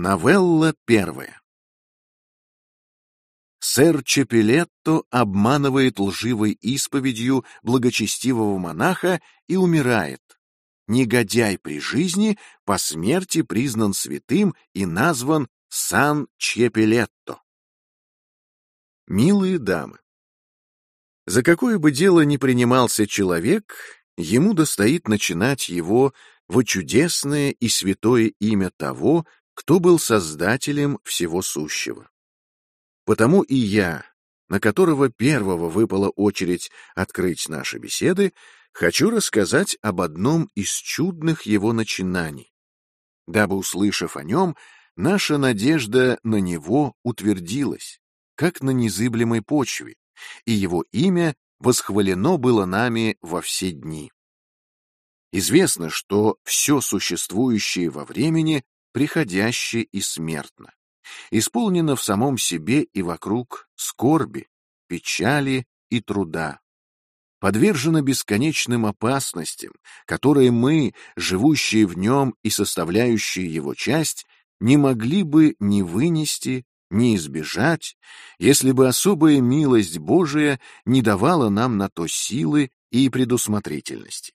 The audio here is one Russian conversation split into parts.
Новелла первая. Сэр Чепелетто обманывает лживой исповедью благочестивого монаха и умирает. Негодяй при жизни по смерти признан святым и назван Сан Чепелетто. Милые дамы, за какое бы дело ни принимался человек, ему достоит начинать его во чудесное и святое имя того, кто был создателем всего сущего. Потому и я, на которого первого выпала очередь открыть наши беседы, хочу рассказать об одном из чудных его начинаний, дабы, услышав о нем, наша надежда на него утвердилась, как на незыблемой почве, и его имя восхвалено было нами во все дни. Известно, что все существующее во времени приходяще и смертно, исполнено в самом себе и вокруг скорби, печали и труда, подвержено бесконечным опасностям, которые мы, живущие в нем и составляющие его часть, не могли бы ни вынести, ни избежать, если бы особая милость Божия не давала нам на то силы и предусмотрительности.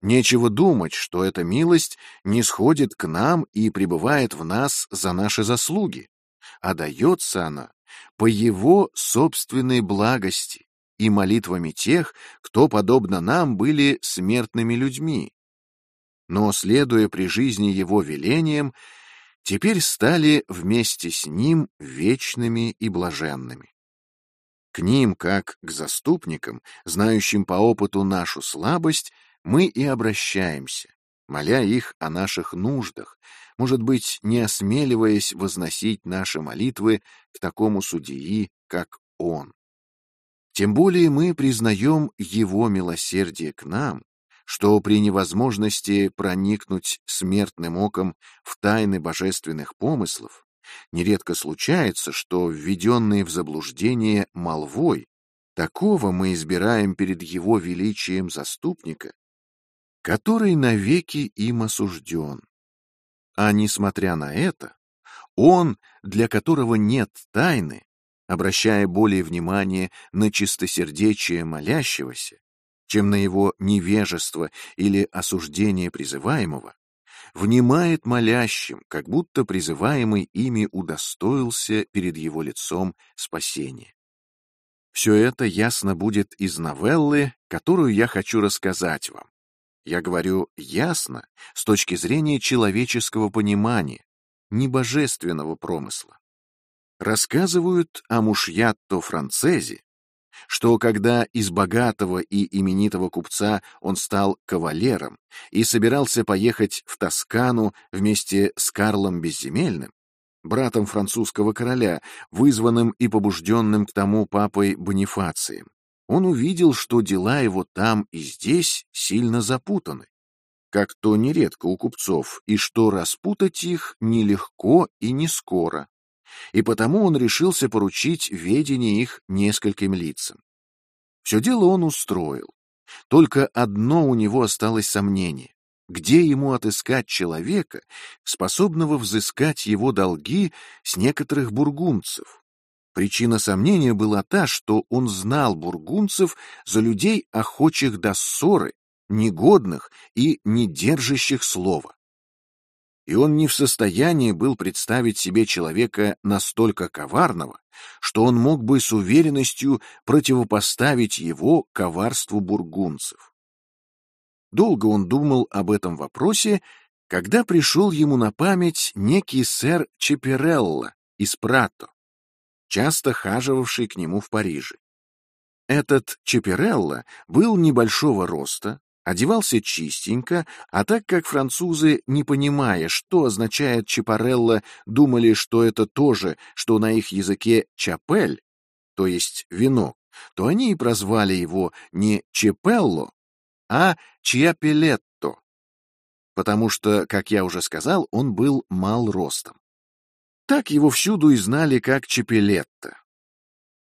Нечего думать, что эта милость не сходит к нам и пребывает в нас за наши заслуги, а дается она по Его собственной благости и молитвами тех, кто, подобно нам, были смертными людьми. Но, следуя при жизни Его велениям, теперь стали вместе с Ним вечными и блаженными. К ним, как к заступникам, знающим по опыту нашу слабость, мы и обращаемся, моля их о наших нуждах, может быть, не осмеливаясь возносить наши молитвы к такому судьи, как Он. Тем более мы признаем Его милосердие к нам, что при невозможности проникнуть смертным оком в тайны божественных помыслов, нередко случается, что введенные в заблуждение молвой, такого мы избираем перед Его величием заступника, который навеки им осужден. А несмотря на это, он, для которого нет тайны, обращая более внимание на чистосердечие молящегося, чем на его невежество или осуждение призываемого, внимает молящим, как будто призываемый ими удостоился перед его лицом спасения. Все это ясно будет из новеллы, которую я хочу рассказать вам. Я говорю ясно с точки зрения человеческого понимания, не божественного промысла. Рассказывают о Мушьятто Францезе, что когда из богатого и именитого купца он стал кавалером и собирался поехать в Тоскану вместе с Карлом Безземельным, братом французского короля, вызванным и побужденным к тому папой Бонифацием, он увидел, что дела его там и здесь сильно запутаны, как то нередко у купцов, и что распутать их нелегко и не скоро, и потому он решился поручить ведение их нескольким лицам. Все дело он устроил, только одно у него осталось сомнение. Где ему отыскать человека, способного взыскать его долги с некоторых бургунцев, Причина сомнения была та, что он знал бургунцев за людей, охочих до ссоры, негодных и не держащих слова. И он не в состоянии был представить себе человека настолько коварного, что он мог бы с уверенностью противопоставить его коварству бургунцев. Долго он думал об этом вопросе, когда пришел ему на память некий сэр Чеперелло из Прато, часто хаживавший к нему в Париже. Этот Чеперелло был небольшого роста, одевался чистенько, а так как французы, не понимая, что означает чапарелло, думали, что это то же, что на их языке чапель, то есть вино, то они и прозвали его не чепелло, а чиапелетто, потому что, как я уже сказал, он был мал ростом. Так его всюду и знали как Чепелетто.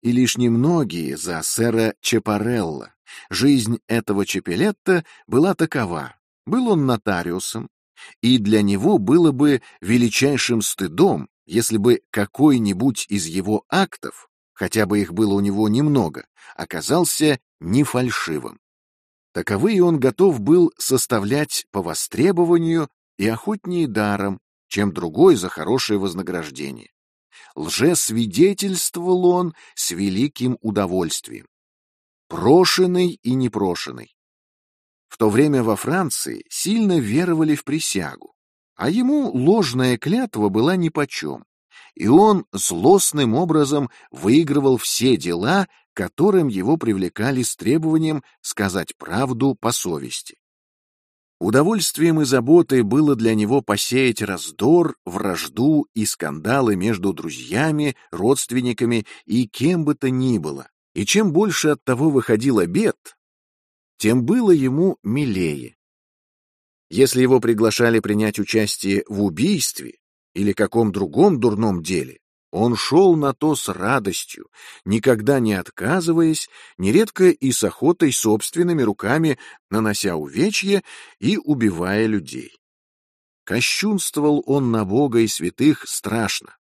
И лишь немногие за сэра Чепарелла. Жизнь этого Чепелетто была такова. Был он нотариусом, и для него было бы величайшим стыдом, если бы какой-нибудь из его актов, хотя бы их было у него немного, оказался не фальшивым. Таковые он готов был составлять по востребованию и охотнее даром, чем другой за хорошее вознаграждение. Лжесвидетельствовал он с великим удовольствием. Прошенный и непрошенный. В то время во Франции сильно веровали в присягу, а ему ложная клятва была нипочем, и он злостным образом выигрывал все дела, которым его привлекали с требованием сказать правду по совести. Удовольствием и заботой было для него посеять раздор, вражду и скандалы между друзьями, родственниками и кем бы то ни было. И чем больше от того выходил обед, тем было ему милее. Если его приглашали принять участие в убийстве или каком другом дурном деле, он шел на то с радостью, никогда не отказываясь, нередко и с охотой собственными руками нанося увечья и убивая людей. Кощунствовал он на Бога и святых страшно,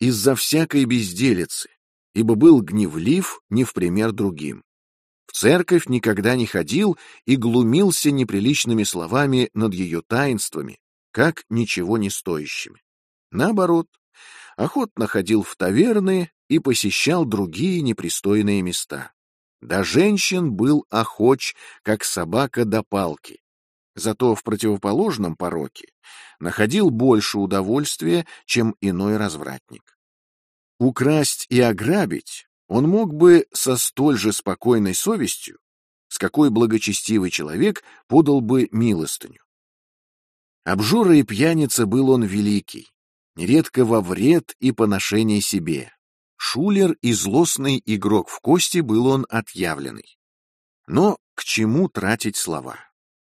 из-за всякой безделицы, ибо был гневлив не в пример другим. В церковь никогда не ходил и глумился неприличными словами над ее таинствами, как ничего не стоящими. Наоборот, охотно ходил в таверны и посещал другие непристойные места. До женщин был охоч, как собака до палки. Зато в противоположном пороке находил больше удовольствия, чем иной развратник. Украсть и ограбить он мог бы со столь же спокойной совестью, с какой благочестивый человек подал бы милостыню. Обжора и пьяница был он великий, нередко во вред и поношение себе. Шулер и злостный игрок в кости был он отъявленный. Но к чему тратить слова?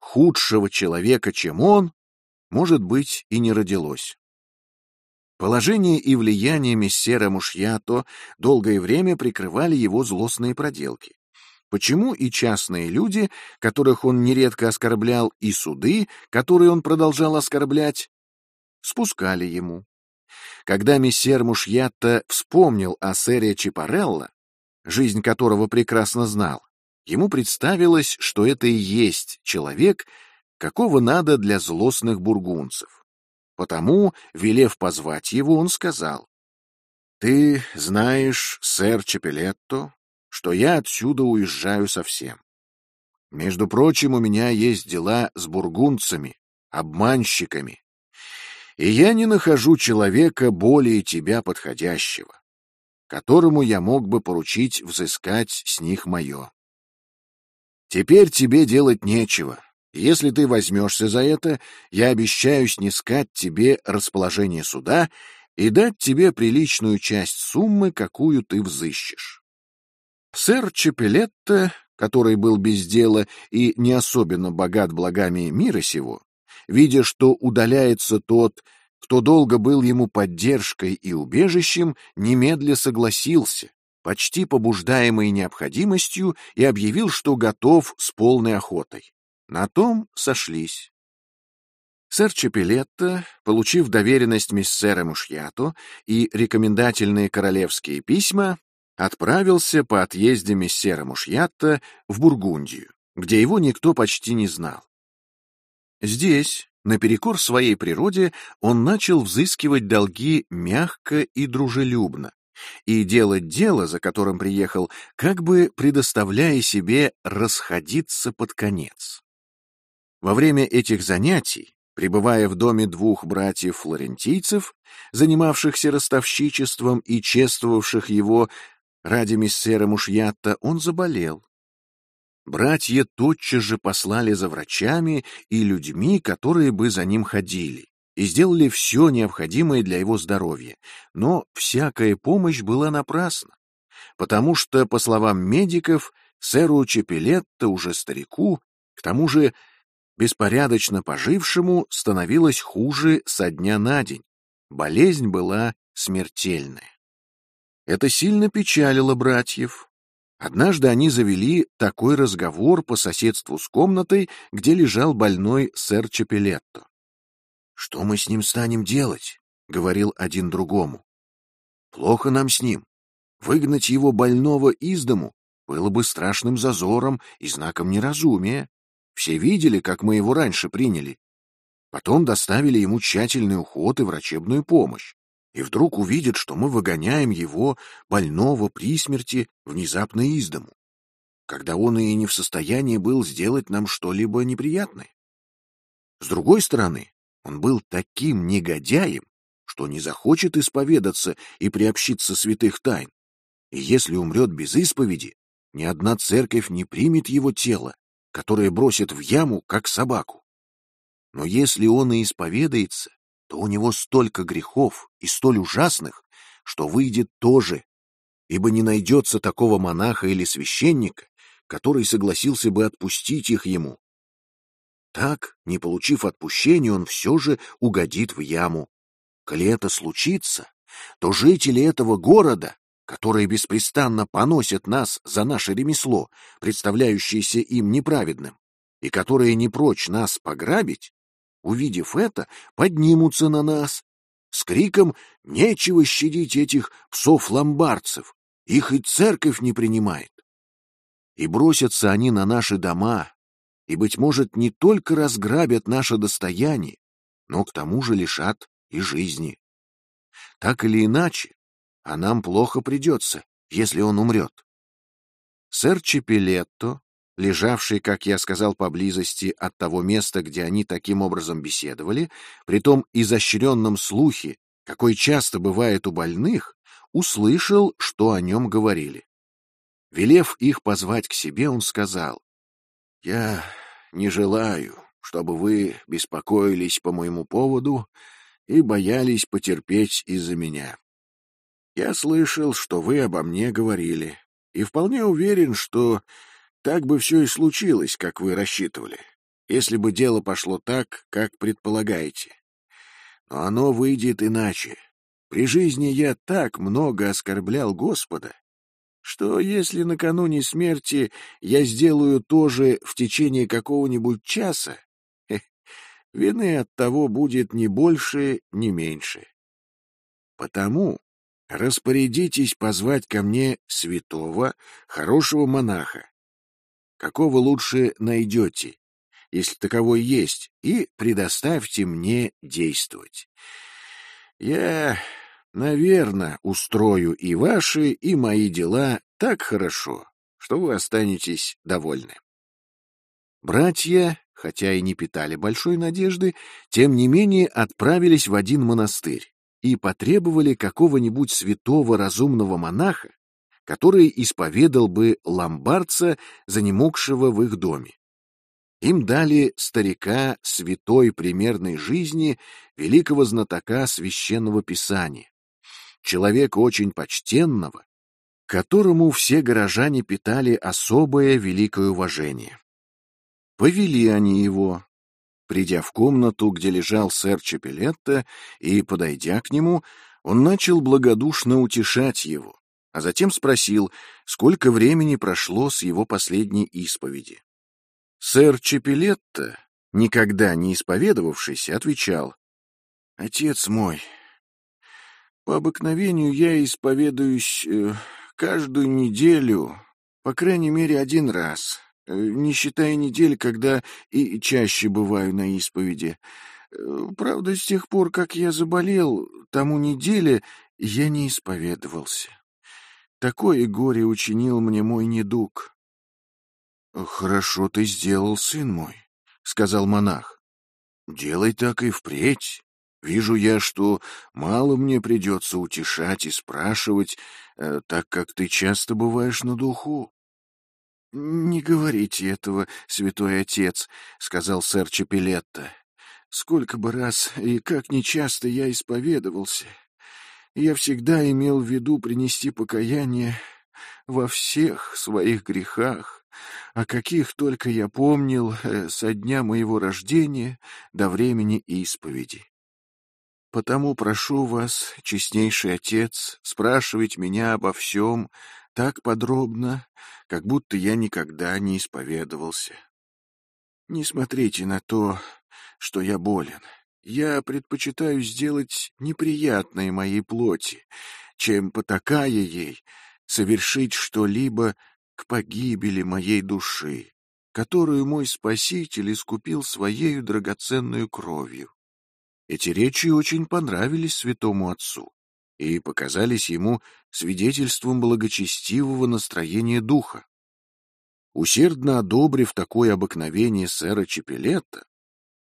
Худшего человека, чем он, может быть, и не родилось. Положение и влияние мессера Мушьято долгое время прикрывали его злостные проделки. Почему и частные люди, которых он нередко оскорблял, и суды, которые он продолжал оскорблять, спускали ему. Когда мессер Мушьятто вспомнил о сэре Чипарелло, жизнь которого прекрасно знал, ему представилось, что это и есть человек, какого надо для злостных бургунцев. Потому, велев позвать его, он сказал, «Ты знаешь, сэр Чепелетто, что я отсюда уезжаю совсем. Между прочим, у меня есть дела с бургунцами, обманщиками, и я не нахожу человека более тебя подходящего, которому я мог бы поручить взыскать с них мое. Теперь тебе делать нечего. Если ты возьмешься за это, я обещаю снискать тебе расположение суда и дать тебе приличную часть суммы, какую ты взыщешь. Сэр Чепелетто, который был без дела и не особенно богат благами мира сего, видя, что удаляется тот, кто долго был ему поддержкой и убежищем, немедля согласился, почти побуждаемый необходимостью, и объявил, что готов с полной охотой. На том сошлись. Сэр Чепелетто, получив доверенность миссера Мушьято и рекомендательные королевские письма, отправился по отъезде миссера Мушьятта в Бургундию, где его никто почти не знал. Здесь, наперекор своей природе, он начал взыскивать долги мягко и дружелюбно и делать дело, за которым приехал, как бы предоставляя себе расходиться под конец. Во время этих занятий, пребывая в доме двух братьев-флорентийцев, занимавшихся ростовщичеством и чествовавших его ради миссера Мушьятта, он заболел Братья тотчас же послали за врачами и людьми, которые бы за ним ходили, и сделали все необходимое для его здоровья, но всякая помощь была напрасна, потому что, по словам медиков, сэру Чепелетто, уже старику, к тому же беспорядочно пожившему, становилось хуже со дня на день. Болезнь была смертельная. Это сильно печалило братьев, Однажды они завели такой разговор по соседству с комнатой, где лежал больной сэр Чапелетто. «Что мы с ним станем делать?» — говорил один другому. «Плохо нам с ним. Выгнать его больного из дому было бы страшным зазором и знаком неразумия. Все видели, как мы его раньше приняли. Потом доставили ему тщательный уход и врачебную помощь. И вдруг увидят, что мы выгоняем его, больного при смерти, внезапно из дому, когда он и не в состоянии был сделать нам что-либо неприятное. С другой стороны, он был таким негодяем, что не захочет исповедаться и приобщиться святых тайн. И если умрет без исповеди, ни одна церковь не примет его тело, которое бросит в яму, как собаку. Но если он и исповедается, то у него столько грехов и столь ужасных, что выйдет тоже, ибо не найдется такого монаха или священника, который согласился бы отпустить их ему. Так, не получив отпущения, он все же угодит в яму. Коли это случится, то жители этого города, которые беспрестанно поносят нас за наше ремесло, представляющееся им неправедным, и которые не прочь нас пограбить, увидев это, поднимутся на нас с криком «Нечего щадить этих псов-ломбардцев! Их и церковь не принимает!» И бросятся они на наши дома, и, быть может, не только разграбят наше достояние, но к тому же лишат и жизни. Так или иначе, а нам плохо придется, если он умрет. Сэр Чепелетто, лежавший, как я сказал, поблизости от того места, где они таким образом беседовали, при том изощренном слухе, какой часто бывает у больных, услышал, что о нем говорили. Велев их позвать к себе, он сказал, «Я не желаю, чтобы вы беспокоились по моему поводу и боялись потерпеть из-за меня. Я слышал, что вы обо мне говорили, и вполне уверен, что так бы все и случилось, как вы рассчитывали, если бы дело пошло так, как предполагаете. Но оно выйдет иначе. При жизни я так много оскорблял Господа, что если накануне смерти я сделаю то же в течение какого-нибудь часа, вины от того будет ни больше, ни меньше. Потому распорядитесь позвать ко мне святого, хорошего монаха. Какого лучше найдете, если таковой есть, и предоставьте мне действовать. Я Наверное, устрою и ваши, и мои дела так хорошо, что вы останетесь довольны. Братья, хотя и не питали большой надежды, тем не менее отправились в один монастырь и потребовали какого-нибудь святого разумного монаха, который исповедал бы ломбардца, занемогшего в их доме. Им дали старика святой примерной жизни великого знатока священного писания, человека очень почтенного, которому все горожане питали особое великое уважение. Повели они его. Придя в комнату, где лежал сэр Чапелетто, и, подойдя к нему, он начал благодушно утешать его, а затем спросил, сколько времени прошло с его последней исповеди. Сэр Чапелетто, никогда не исповедовавшийся, отвечал, «Отец мой, по обыкновению я исповедуюсь э, каждую неделю, по крайней мере, один раз, э, не считая недель, когда и чаще бываю на исповеди. Э, правда, с тех пор, как я заболел, тому неделе я не исповедовался. Такое горе учинил мне мой недуг. — Хорошо ты сделал, сын мой, — сказал монах. — Делай так и впредь. Вижу я, что мало мне придется утешать и спрашивать, э, так как ты часто бываешь на духу. — Не говорите этого, святой отец, — сказал сэр Чапелетто. — Сколько бы раз и как нечасто я исповедовался. Я всегда имел в виду принести покаяние во всех своих грехах, о каких только я помнил э, со дня моего рождения до времени исповеди. Потому прошу вас, честнейший отец, спрашивать меня обо всем так подробно, как будто я никогда не исповедовался. Не смотрите на то, что я болен. Я предпочитаю сделать неприятное моей плоти, чем, потакая ей, совершить что-либо к погибели моей души, которую мой Спаситель искупил своею драгоценную кровью. Эти речи очень понравились святому отцу и показались ему свидетельством благочестивого настроения духа. Усердно одобрив такое обыкновение сэра Чепелетта,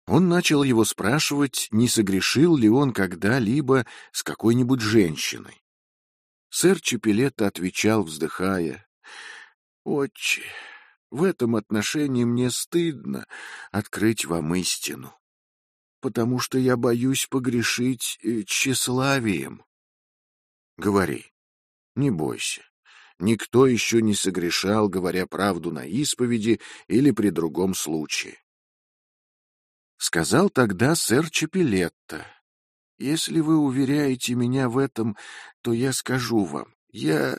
он начал его спрашивать, не согрешил ли он когда-либо с какой-нибудь женщиной. Сэр Чепелетта отвечал, вздыхая, «Отче, в этом отношении мне стыдно открыть вам истину, потому что я боюсь погрешить э, тщеславием. Говори, не бойся. Никто еще не согрешал, говоря правду на исповеди или при другом случае. Сказал тогда сэр Чапелетто, «Если вы уверяете меня в этом, то я скажу вам, я э,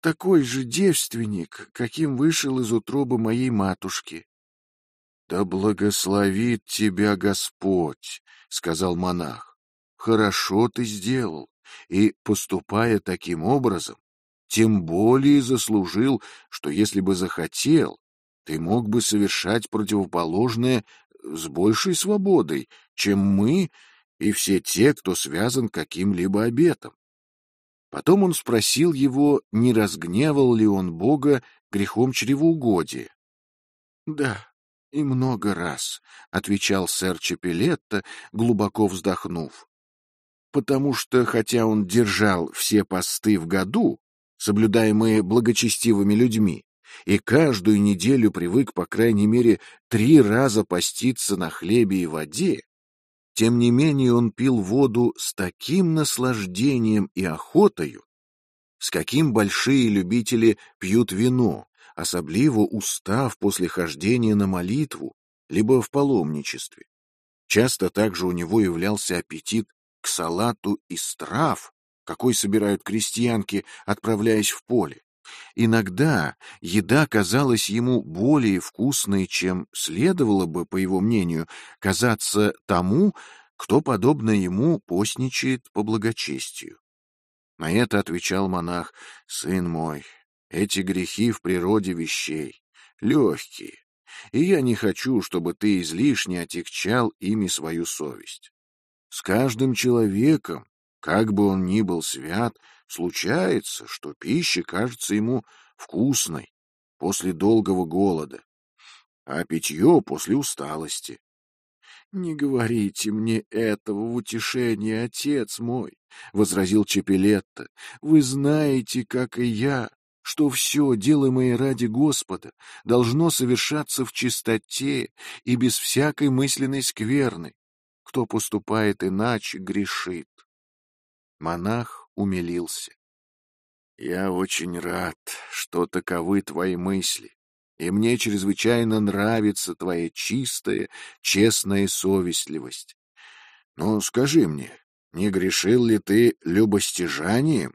такой же девственник, каким вышел из утробы моей матушки». «Да благословит тебя Господь», — сказал монах. «Хорошо ты сделал и, поступая таким образом, тем более заслужил, что если бы захотел, ты мог бы совершать противоположное с большей свободой, чем мы и все те, кто связан каким-либо обетом. Потом он спросил его, не разгневал ли он Бога грехом чревоугодия. — Да, и много раз, — отвечал сэр Чапелетто, глубоко вздохнув потому что, хотя он держал все посты в году, соблюдаемые благочестивыми людьми, и каждую неделю привык, по крайней мере, три раза поститься на хлебе и воде, тем не менее он пил воду с таким наслаждением и охотою, с каким большие любители пьют вино, особливо устав после хождения на молитву, либо в паломничестве. Часто также у него являлся аппетит к салату из трав, какой собирают крестьянки, отправляясь в поле. Иногда еда казалась ему более вкусной, чем следовало бы, по его мнению, казаться тому, кто, подобно ему, постничает по благочестию. На это отвечал монах, «Сын мой, эти грехи в природе вещей, легкие, и я не хочу, чтобы ты излишне отягчал ими свою совесть. С каждым человеком, как бы он ни был свят, случается, что пища кажется ему вкусной после долгого голода, а питье после усталости. — Не говорите мне этого в утешение, отец мой, — возразил Чепелетто. — Вы знаете, как и я, что все, делаемое ради Господа, должно совершаться в чистоте и без всякой мысленной скверны. Кто поступает иначе, грешит. Монах умилился. Я очень рад, что таковы твои мысли, и мне чрезвычайно нравится твоя чистая, честная совестливость. Но скажи мне, не грешил ли ты любостяжанием,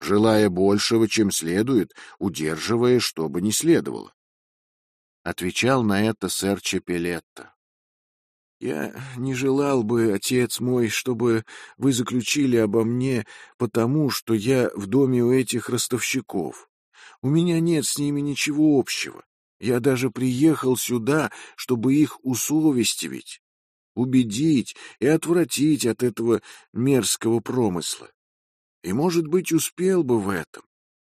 желая большего, чем следует, удерживая, что бы ни следовало? Отвечал на это сэр Чепелетто. Я не желал бы, отец мой, чтобы вы заключили обо мне потому, что я в доме у этих ростовщиков. У меня нет с ними ничего общего. Я даже приехал сюда, чтобы их усовестивить, убедить и отвратить от этого мерзкого промысла. И, может быть, успел бы в этом,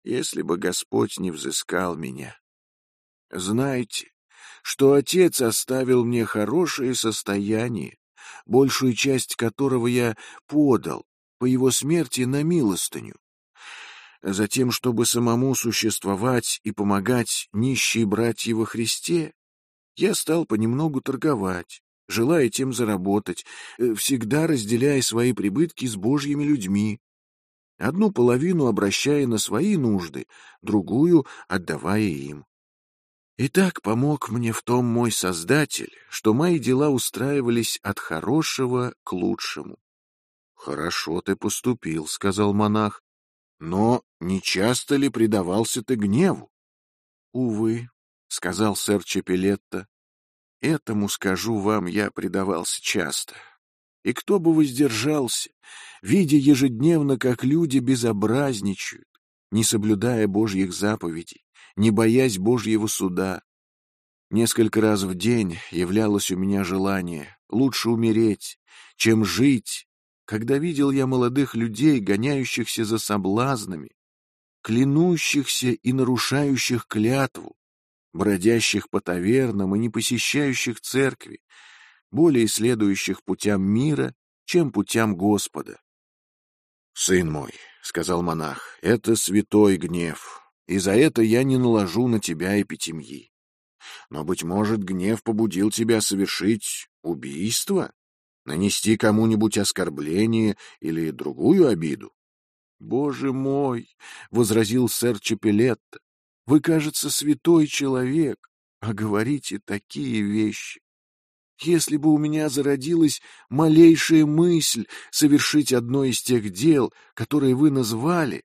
если бы Господь не взыскал меня. Знаете, что отец оставил мне хорошее состояние, большую часть которого я подал по его смерти на милостыню. Затем, чтобы самому существовать и помогать нищие братья во Христе, я стал понемногу торговать, желая тем заработать, э, всегда разделяя свои прибытки с божьими людьми, одну половину обращая на свои нужды, другую отдавая им. И так помог мне в том мой Создатель, что мои дела устраивались от хорошего к лучшему. — Хорошо ты поступил, — сказал монах, — но не часто ли предавался ты гневу? — Увы, — сказал сэр Чепелетто, — этому, скажу вам, я предавался часто. И кто бы воздержался, видя ежедневно, как люди безобразничают, не соблюдая Божьих заповедей, не боясь Божьего суда. Несколько раз в день являлось у меня желание лучше умереть, чем жить, когда видел я молодых людей, гоняющихся за соблазнами, клянущихся и нарушающих клятву, бродящих по тавернам и не посещающих церкви, более следующих путям мира, чем путям Господа. «Сын мой», — сказал монах, — «это святой гнев, и за это я не наложу на тебя эпитемьи. Но, быть может, гнев побудил тебя совершить убийство, нанести кому-нибудь оскорбление или другую обиду. «Боже мой!» — возразил сэр Чапелетто. «Вы, кажется, святой человек, а говорите такие вещи. Если бы у меня зародилась малейшая мысль совершить одно из тех дел, которые вы назвали,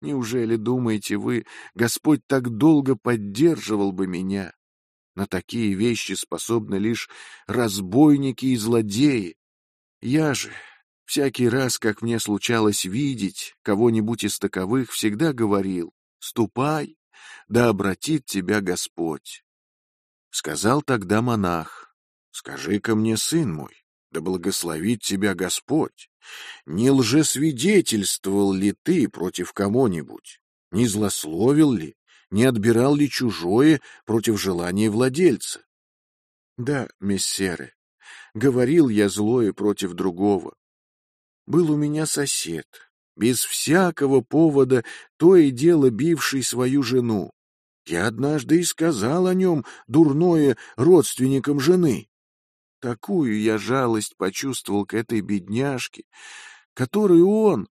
неужели, думаете вы, Господь так долго поддерживал бы меня? На такие вещи способны лишь разбойники и злодеи. Я же Всякий раз, как мне случалось видеть кого-нибудь из таковых, всегда говорил «Ступай, да обратит тебя Господь». Сказал тогда монах «Скажи-ка мне, сын мой, да благословит тебя Господь, не лжесвидетельствовал ли ты против кого-нибудь, не злословил ли, не отбирал ли чужое против желания владельца?» «Да, мессеры, говорил я злое против другого, был у меня сосед, без всякого повода то и дело бивший свою жену. Я однажды и сказал о нем дурное родственникам жены. Такую я жалость почувствовал к этой бедняжке, которую он,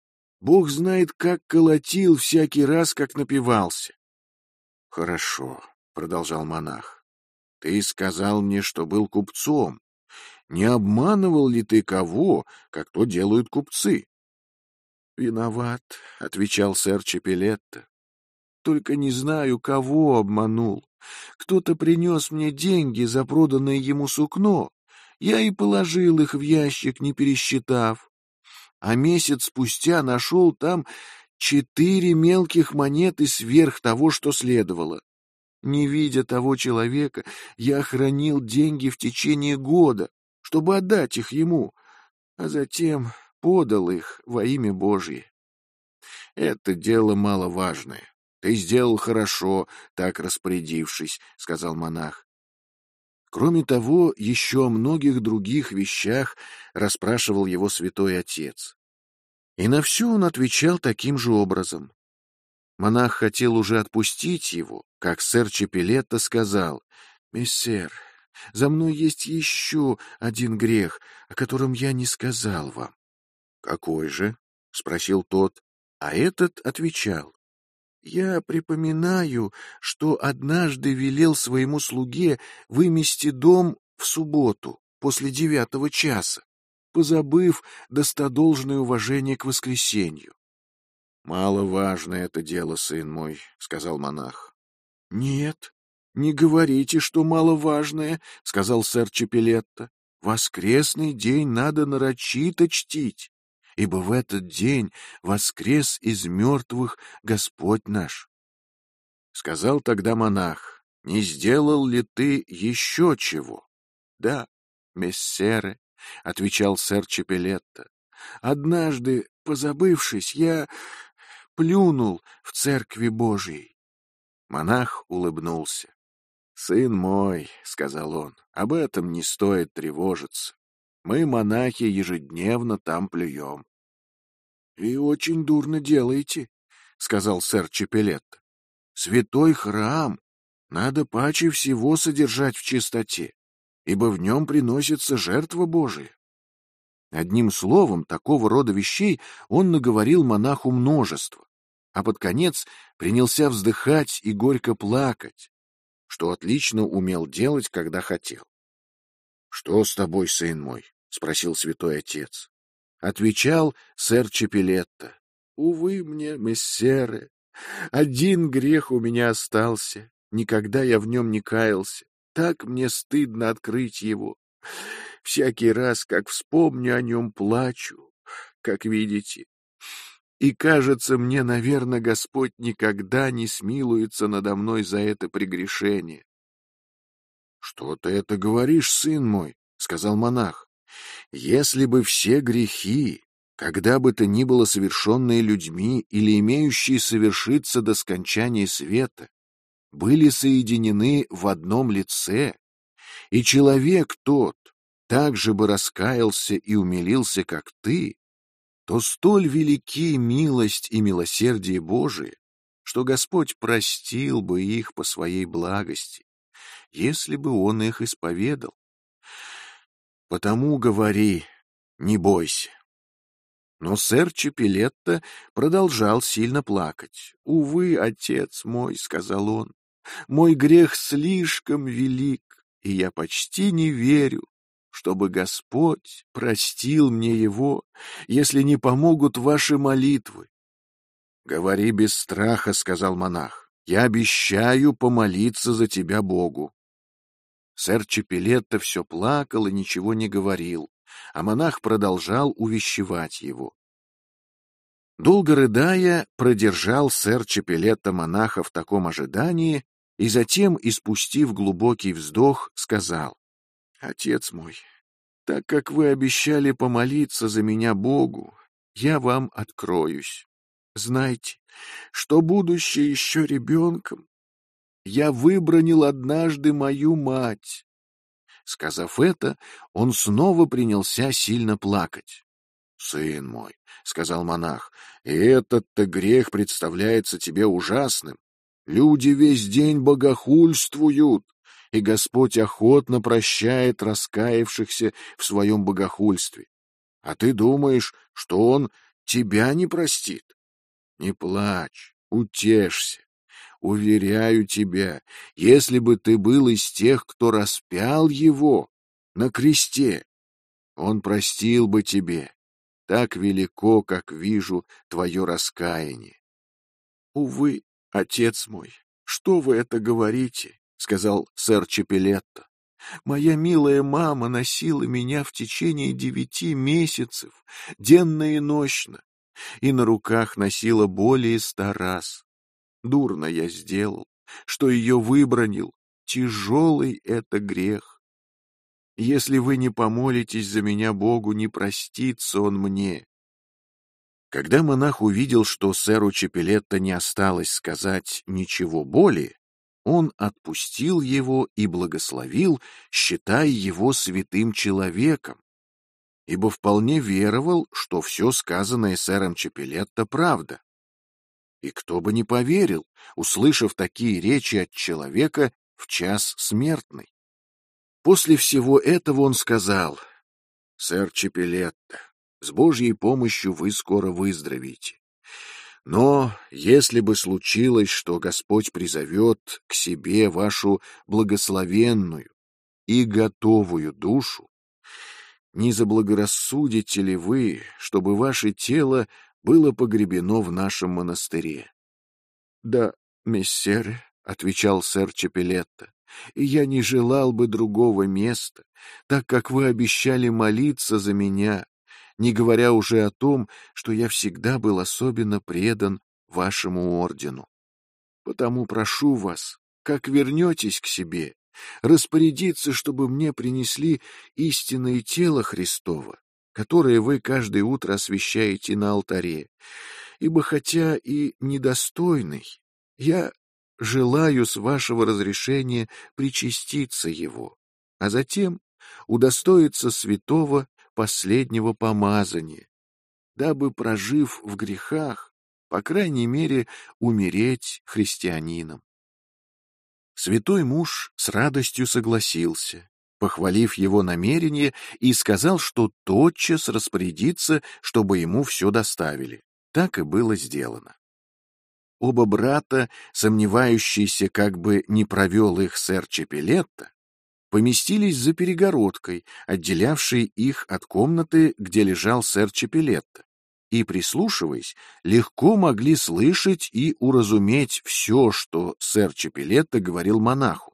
бог знает, как колотил всякий раз, как напивался. — Хорошо, — продолжал монах, — ты сказал мне, что был купцом, не обманывал ли ты кого, как то делают купцы? — Виноват, — отвечал сэр Чепелетто. — Только не знаю, кого обманул. Кто-то принес мне деньги за проданное ему сукно. Я и положил их в ящик, не пересчитав. А месяц спустя нашел там четыре мелких монеты сверх того, что следовало. Не видя того человека, я хранил деньги в течение года, чтобы отдать их ему, а затем подал их во имя Божье. Это дело маловажное. Ты сделал хорошо, так распорядившись, — сказал монах. Кроме того, еще о многих других вещах расспрашивал его святой отец. И на все он отвечал таким же образом. Монах хотел уже отпустить его, как сэр Чепелетто сказал, «Мессер, за мной есть еще один грех, о котором я не сказал вам. — Какой же? — спросил тот, а этот отвечал. — Я припоминаю, что однажды велел своему слуге вымести дом в субботу после девятого часа, позабыв достодолжное уважение к воскресенью. — Маловажно это дело, сын мой, — сказал монах. — Нет, «Не говорите, что маловажное», — сказал сэр Чепелетто. «Воскресный день надо нарочито чтить, ибо в этот день воскрес из мертвых Господь наш». Сказал тогда монах, «Не сделал ли ты еще чего?» «Да, мессеры», — отвечал сэр Чепелетто. «Однажды, позабывшись, я плюнул в церкви Божьей». Монах улыбнулся. «Сын мой», — сказал он, — «об этом не стоит тревожиться. Мы, монахи, ежедневно там плюем». «И очень дурно делаете», — сказал сэр Чепелетто. «Святой храм надо паче всего содержать в чистоте, ибо в нем приносится жертва Божия». Одним словом, такого рода вещей он наговорил монаху множество, а под конец принялся вздыхать и горько плакать, что отлично умел делать, когда хотел. — Что с тобой, сын мой? — спросил святой отец. Отвечал сэр Чепелетто. — Увы мне, мессеры, один грех у меня остался. Никогда я в нем не каялся. Так мне стыдно открыть его. Всякий раз, как вспомню о нем, плачу, как видите. И кажется мне, наверное, Господь никогда не смилуется надо мной за это прегрешение. — Что ты это говоришь, сын мой? — сказал монах. — Если бы все грехи, когда бы то ни было совершенные людьми или имеющие совершиться до скончания света, были соединены в одном лице, и человек тот так же бы раскаялся и умилился, как ты, то столь велики милость и милосердие Божие, что Господь простил бы их по своей благости, если бы Он их исповедал. Потому говори, не бойся. Но сэр Чепелетто продолжал сильно плакать. «Увы, отец мой», — сказал он, — «мой грех слишком велик, и я почти не верю, чтобы Господь простил мне его, если не помогут ваши молитвы. — Говори без страха, — сказал монах. — Я обещаю помолиться за тебя Богу. Сэр Чепелетто все плакал и ничего не говорил, а монах продолжал увещевать его. Долго рыдая, продержал сэр Чепелетто монаха в таком ожидании и затем, испустив глубокий вздох, сказал, Отец мой, так как вы обещали помолиться за меня Богу, я вам откроюсь. Знайте, что, будущее еще ребенком, я выбронил однажды мою мать. Сказав это, он снова принялся сильно плакать. — Сын мой, — сказал монах, — этот-то грех представляется тебе ужасным. Люди весь день богохульствуют, и Господь охотно прощает раскаявшихся в своем богохульстве. А ты думаешь, что Он тебя не простит? Не плачь, утешься. Уверяю тебя, если бы ты был из тех, кто распял Его на кресте, Он простил бы тебе. Так велико, как вижу твое раскаяние. Увы, отец мой, что вы это говорите? сказал сэр Чепелетто. Моя милая мама носила меня в течение девяти месяцев, денно и нощно, и на руках носила более ста раз. Дурно я сделал, что ее выбронил. Тяжелый это грех. Если вы не помолитесь за меня Богу, не простится он мне. Когда монах увидел, что сэру Чепелетто не осталось сказать ничего более, он отпустил его и благословил, считая его святым человеком, ибо вполне веровал, что все сказанное сэром Чапелетто правда. И кто бы не поверил, услышав такие речи от человека в час смертный. После всего этого он сказал, «Сэр Чапелетто, с Божьей помощью вы скоро выздоровеете. Но если бы случилось, что Господь призовет к себе вашу благословенную и готовую душу, не заблагорассудите ли вы, чтобы ваше тело было погребено в нашем монастыре? — Да, мессер, — отвечал сэр Чапелетто, — я не желал бы другого места, так как вы обещали молиться за меня не говоря уже о том, что я всегда был особенно предан вашему ордену. Потому прошу вас, как вернетесь к себе, распорядиться, чтобы мне принесли истинное тело Христова, которое вы каждое утро освящаете на алтаре, ибо хотя и недостойный, я желаю с вашего разрешения причаститься его, а затем удостоиться святого последнего помазания, дабы, прожив в грехах, по крайней мере, умереть христианином. Святой муж с радостью согласился, похвалив его намерение, и сказал, что тотчас распорядится, чтобы ему все доставили. Так и было сделано. Оба брата, сомневающиеся, как бы не провел их сэр Чепелетто, поместились за перегородкой, отделявшей их от комнаты, где лежал сэр Чепелетто, и, прислушиваясь, легко могли слышать и уразуметь все, что сэр Чепелетто говорил монаху.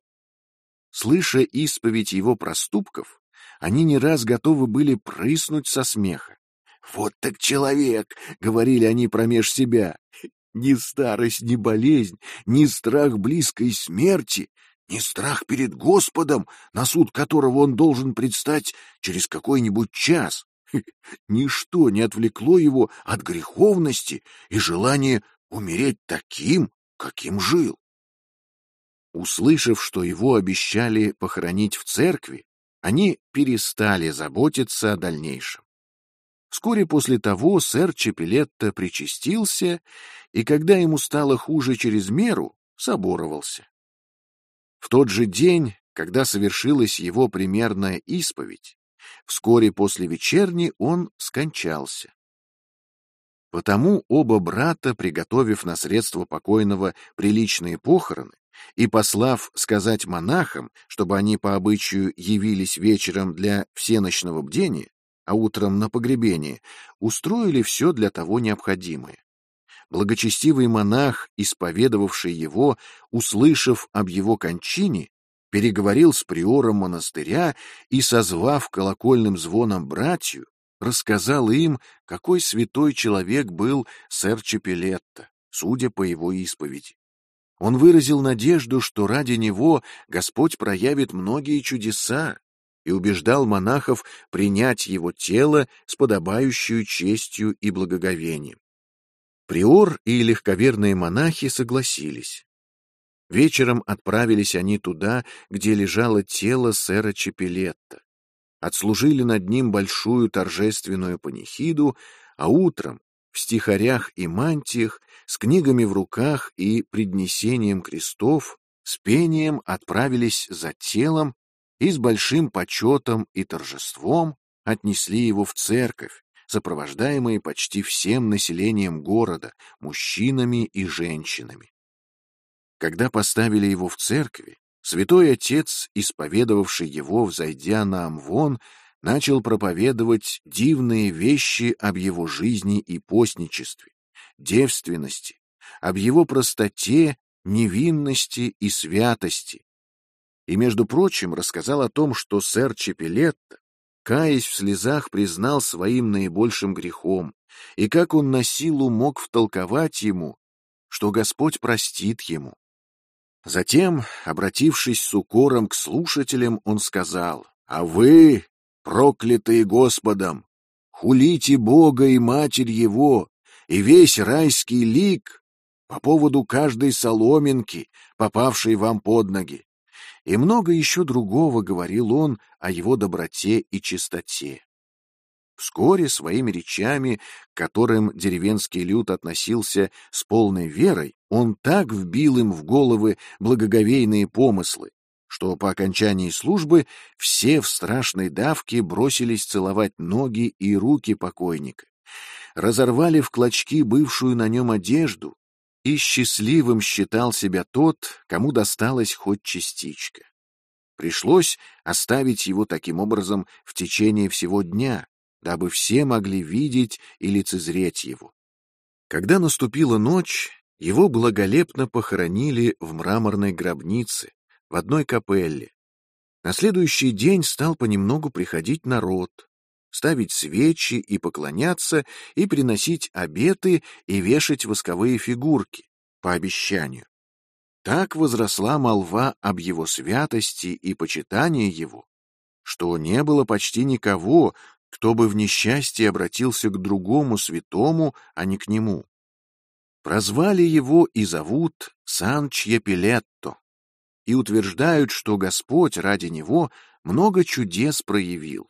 Слыша исповедь его проступков, они не раз готовы были прыснуть со смеха. «Вот так человек!» — говорили они промеж себя. «Ни старость, ни болезнь, ни страх близкой смерти, ни страх перед Господом, на суд которого он должен предстать через какой-нибудь час. Ничто не отвлекло его от греховности и желания умереть таким, каким жил. Услышав, что его обещали похоронить в церкви, они перестали заботиться о дальнейшем. Вскоре после того сэр Чепелетто причастился, и когда ему стало хуже через меру, соборовался. В тот же день, когда совершилась его примерная исповедь, вскоре после вечерни он скончался. Потому оба брата, приготовив на средства покойного приличные похороны и послав сказать монахам, чтобы они по обычаю явились вечером для всеночного бдения, а утром на погребение, устроили все для того необходимое. Благочестивый монах, исповедовавший его, услышав об его кончине, переговорил с приором монастыря и, созвав колокольным звоном братью, рассказал им, какой святой человек был сэр Чепелетто, судя по его исповеди. Он выразил надежду, что ради него Господь проявит многие чудеса, и убеждал монахов принять его тело с подобающей честью и благоговением. Приор и легковерные монахи согласились. Вечером отправились они туда, где лежало тело сэра Чепелетта отслужили над ним большую торжественную панихиду, а утром в стихарях и мантиях, с книгами в руках и преднесением крестов, с пением отправились за телом и с большим почетом и торжеством отнесли его в церковь, сопровождаемые почти всем населением города, мужчинами и женщинами. Когда поставили его в церкви, Святой Отец, исповедовавший его, взойдя на Амвон, начал проповедовать дивные вещи об его жизни и постничестве, девственности, об его простоте, невинности и святости. И, между прочим, рассказал о том, что сэр Чепелетто, каясь в слезах, признал своим наибольшим грехом, и как он на силу мог втолковать ему, что Господь простит ему. Затем, обратившись с укором к слушателям, он сказал, «А вы, проклятые Господом, хулите Бога и Матерь Его, и весь райский лик по поводу каждой соломинки, попавшей вам под ноги. И много еще другого говорил он о его доброте и чистоте. Вскоре своими речами, к которым деревенский люд относился с полной верой, он так вбил им в головы благоговейные помыслы, что по окончании службы все в страшной давке бросились целовать ноги и руки покойника, разорвали в клочки бывшую на нем одежду, и счастливым считал себя тот, кому досталась хоть частичка. Пришлось оставить его таким образом в течение всего дня, дабы все могли видеть и лицезреть его. Когда наступила ночь, его благолепно похоронили в мраморной гробнице, в одной капелле. На следующий день стал понемногу приходить народ, ставить свечи и поклоняться, и приносить обеты и вешать восковые фигурки, по обещанию. Так возросла молва об его святости и почитании его, что не было почти никого, кто бы в несчастье обратился к другому святому, а не к нему. Прозвали его и зовут Сан-Чьепелетто и утверждают, что Господь ради него много чудес проявил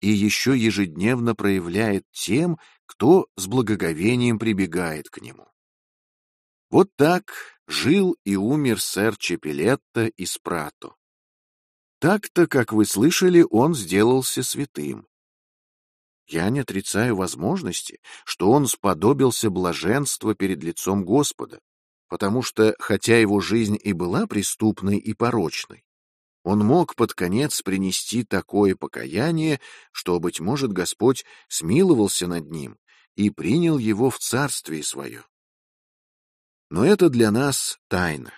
и еще ежедневно проявляет тем, кто с благоговением прибегает к нему. Вот так жил и умер сэр Чепелетто из Прато. Так-то, как вы слышали, он сделался святым. Я не отрицаю возможности, что он сподобился блаженства перед лицом Господа, потому что, хотя его жизнь и была преступной и порочной, он мог под конец принести такое покаяние, что, быть может, Господь смиловался над ним и принял его в царствие свое. Но это для нас тайна.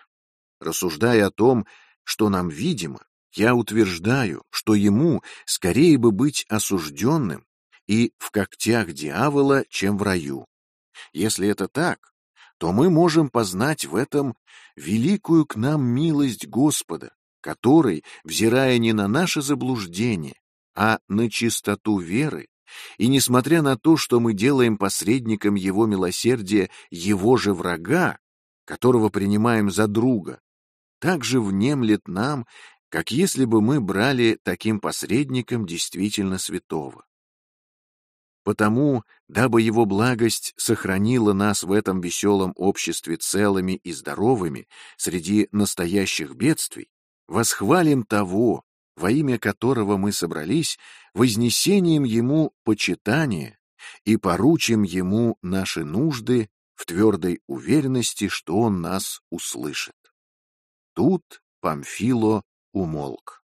Рассуждая о том, что нам видимо, я утверждаю, что ему скорее бы быть осужденным и в когтях дьявола, чем в раю. Если это так, то мы можем познать в этом великую к нам милость Господа, который, взирая не на наше заблуждение, а на чистоту веры, и несмотря на то, что мы делаем посредником его милосердия его же врага, которого принимаем за друга, также внемлет нам, как если бы мы брали таким посредником действительно святого. Потому, дабы его благость сохранила нас в этом веселом обществе целыми и здоровыми среди настоящих бедствий, восхвалим того, во имя которого мы собрались, вознесением ему почитания и поручим ему наши нужды в твердой уверенности, что он нас услышит. Тут Памфило умолк.